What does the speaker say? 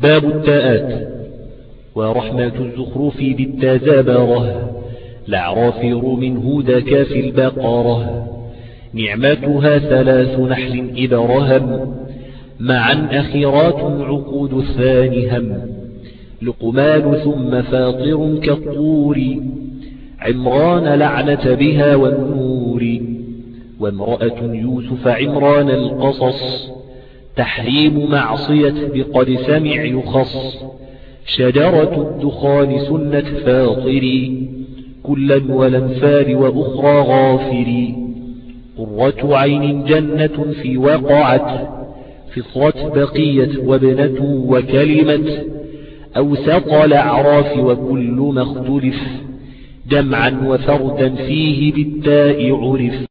باب التاءات. ورحمة الزخرف بالتزابره لعراف روم هود كاف البقرة. نعمتها ثلاث نحل إذا رهم. معا أخيرات عقود الثاني هم. لقمان ثم فاطر كالطور. عمران لعنة بها والنور. وامرأة يوسف عمران القصص. تحريم معصية بقد سمع يخص. شجرة الدخان سنة فاطري كلا والأنفال وأخرى غافري. قرة عين جنة في وقعت فطرة بقية وابنة وكلمة أوسط الأعراف وكل ما اختلف جمعا وفردا فيه بالتاء عرف.